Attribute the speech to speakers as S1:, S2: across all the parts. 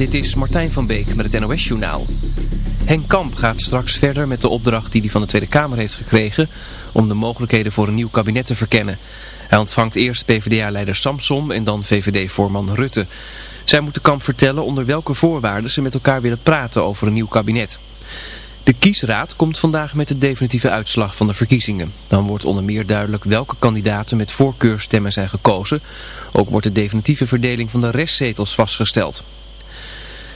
S1: dit is Martijn van Beek met het NOS-journaal. Henk Kamp gaat straks verder met de opdracht die hij van de Tweede Kamer heeft gekregen... om de mogelijkheden voor een nieuw kabinet te verkennen. Hij ontvangt eerst PvdA-leider Samsom en dan VVD-voorman Rutte. Zij moeten Kamp vertellen onder welke voorwaarden ze met elkaar willen praten over een nieuw kabinet. De kiesraad komt vandaag met de definitieve uitslag van de verkiezingen. Dan wordt onder meer duidelijk welke kandidaten met voorkeurstemmen zijn gekozen. Ook wordt de definitieve verdeling van de restzetels vastgesteld.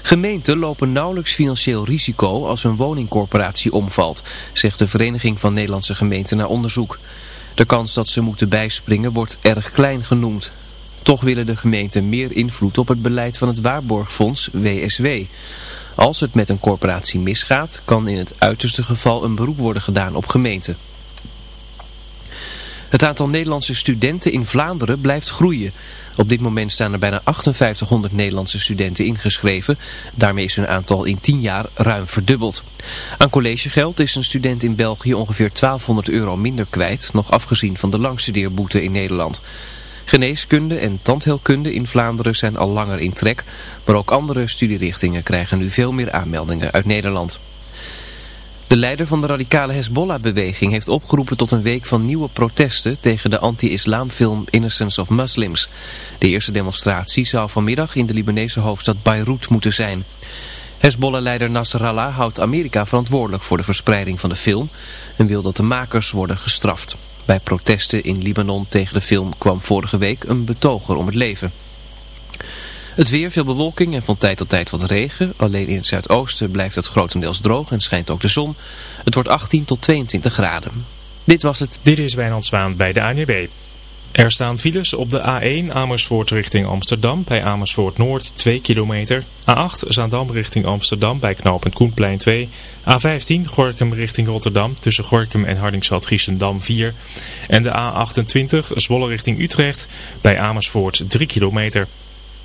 S1: Gemeenten lopen nauwelijks financieel risico als een woningcorporatie omvalt, zegt de Vereniging van Nederlandse Gemeenten na onderzoek. De kans dat ze moeten bijspringen wordt erg klein genoemd. Toch willen de gemeenten meer invloed op het beleid van het Waarborgfonds WSW. Als het met een corporatie misgaat, kan in het uiterste geval een beroep worden gedaan op gemeenten. Het aantal Nederlandse studenten in Vlaanderen blijft groeien. Op dit moment staan er bijna 5800 Nederlandse studenten ingeschreven. Daarmee is hun aantal in 10 jaar ruim verdubbeld. Aan collegegeld is een student in België ongeveer 1200 euro minder kwijt, nog afgezien van de langstudeerboete in Nederland. Geneeskunde en tandheelkunde in Vlaanderen zijn al langer in trek, maar ook andere studierichtingen krijgen nu veel meer aanmeldingen uit Nederland. De leider van de radicale Hezbollah-beweging heeft opgeroepen tot een week van nieuwe protesten tegen de anti-islamfilm Innocence of Muslims. De eerste demonstratie zou vanmiddag in de Libanese hoofdstad Beirut moeten zijn. Hezbollah-leider Nasrallah houdt Amerika verantwoordelijk voor de verspreiding van de film en wil dat de makers worden gestraft. Bij protesten in Libanon tegen de film kwam vorige week een betoger om het leven. Het weer, veel bewolking en van tijd tot tijd wat regen. Alleen in het zuidoosten blijft het grotendeels droog en schijnt ook de zon. Het wordt 18 tot 22 graden. Dit was het.
S2: Dit is Wijnand Zwaan bij de ANWB. Er staan files op de A1 Amersfoort richting Amsterdam bij Amersfoort Noord 2 kilometer. A8 Zaandam richting Amsterdam bij knooppunt Koenplein 2. A15 Gorkum richting Rotterdam tussen Gorkum en Hardingsveld Giessendam 4. En de A28 Zwolle richting Utrecht bij Amersfoort 3 kilometer.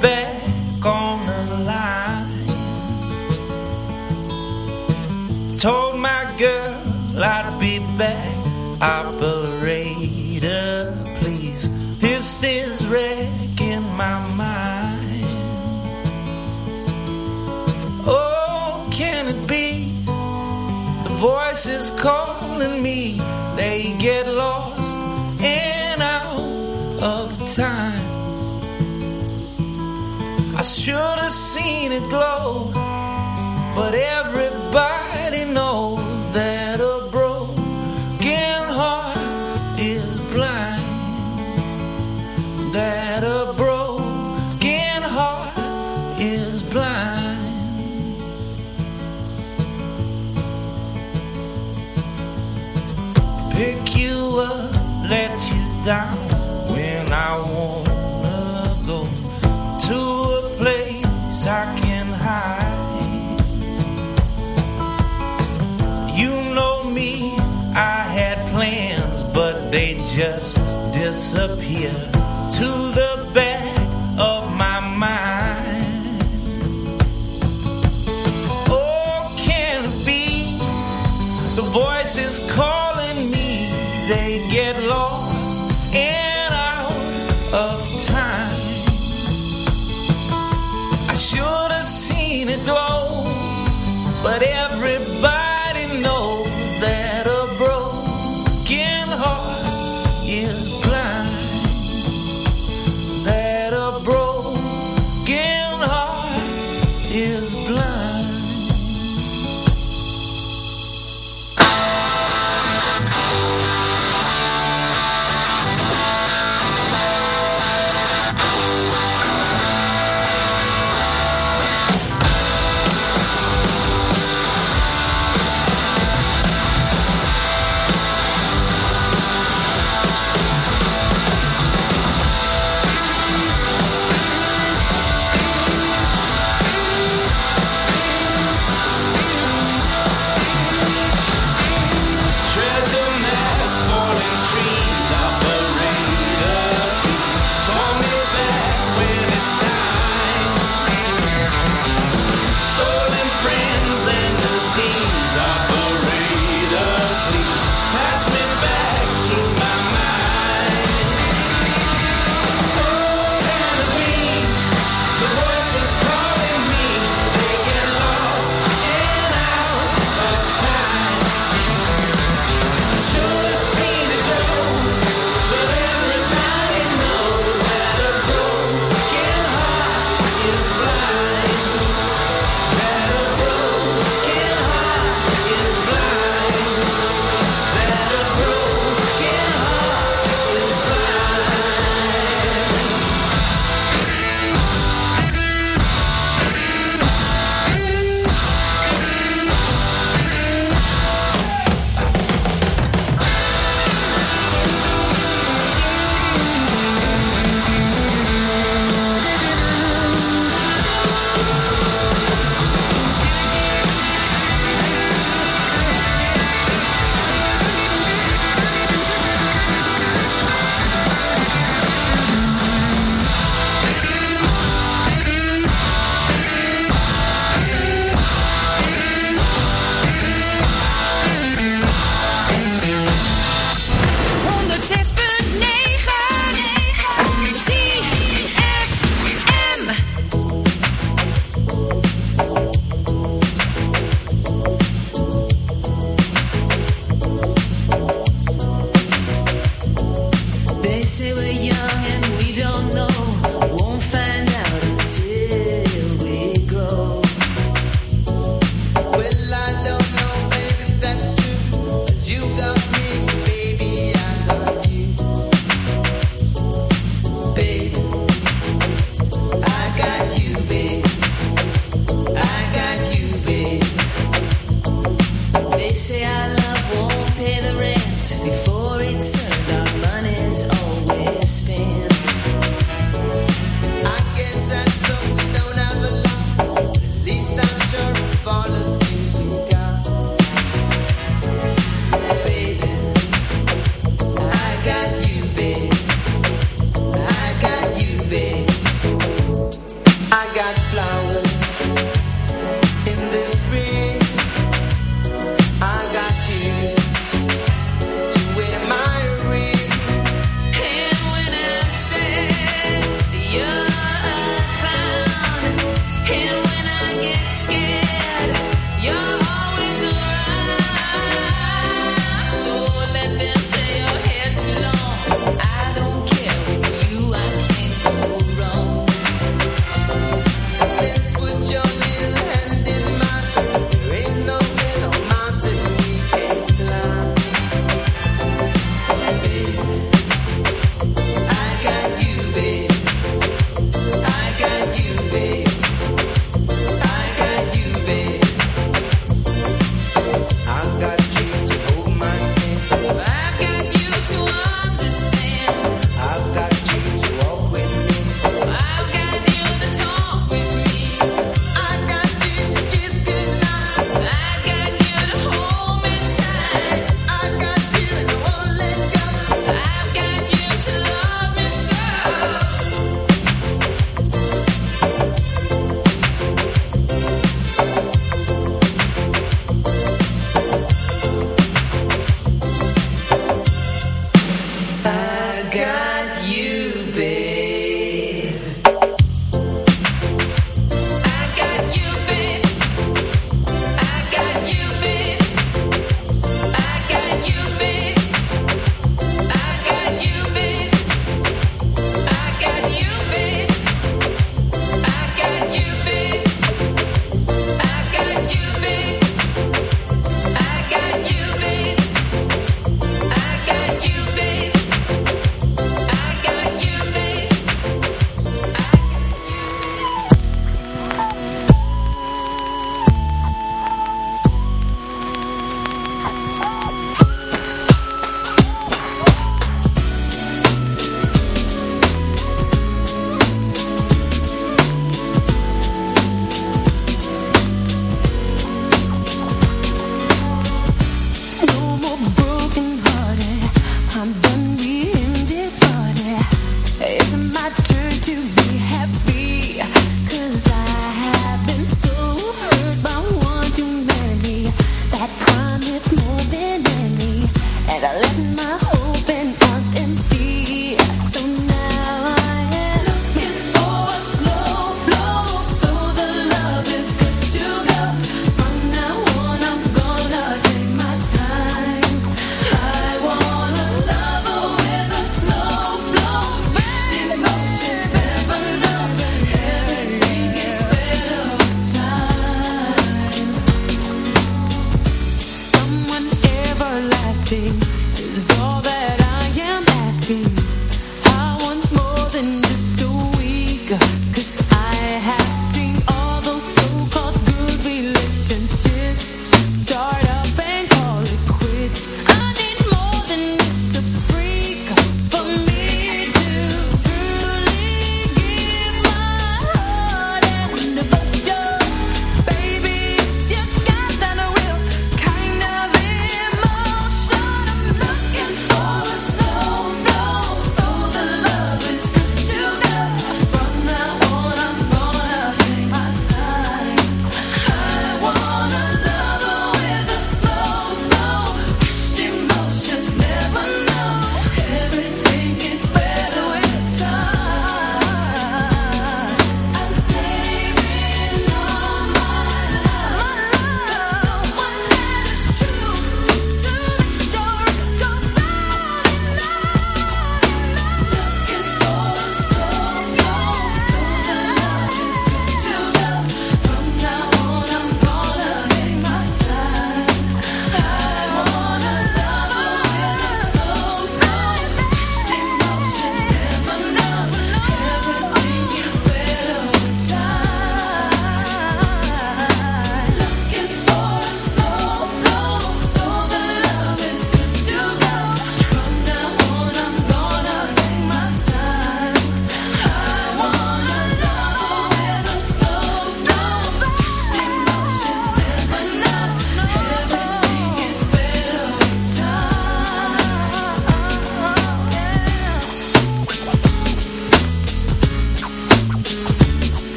S3: back on the line.
S4: Told my girl I'd be back, operator, please. This is wrecking my mind. Oh, can it be? The voice is calling me. They get lost and out of time should have seen it glow But everybody knows that a broken heart is blind. That a broken heart is blind. Pick you up, let you down. I can hide. You know me, I had plans, but they just disappear.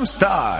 S5: i'm
S6: star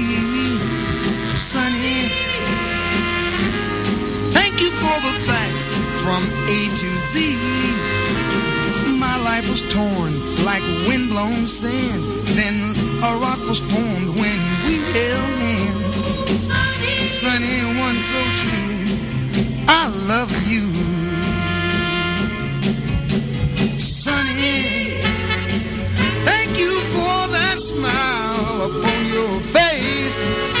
S7: For the facts from A to Z. My life was torn like windblown sand. Then a rock was formed when we held hands. Sunny, Sunny, one so true. I love you. Sunny. Thank you for that smile upon your face.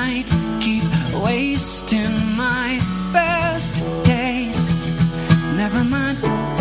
S8: might keep wasting my best days. Never mind.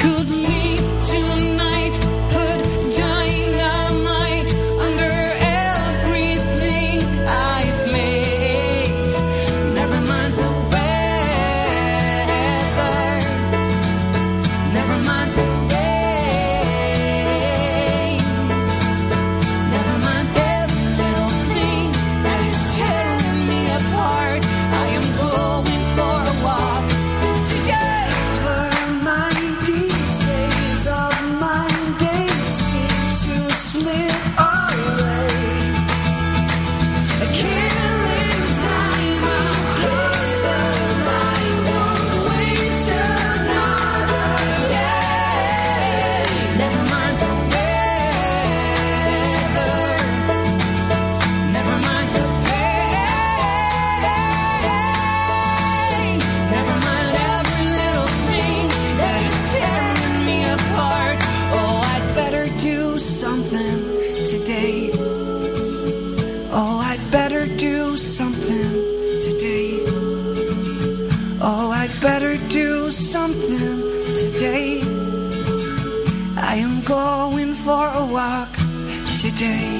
S8: could I am going for a walk today.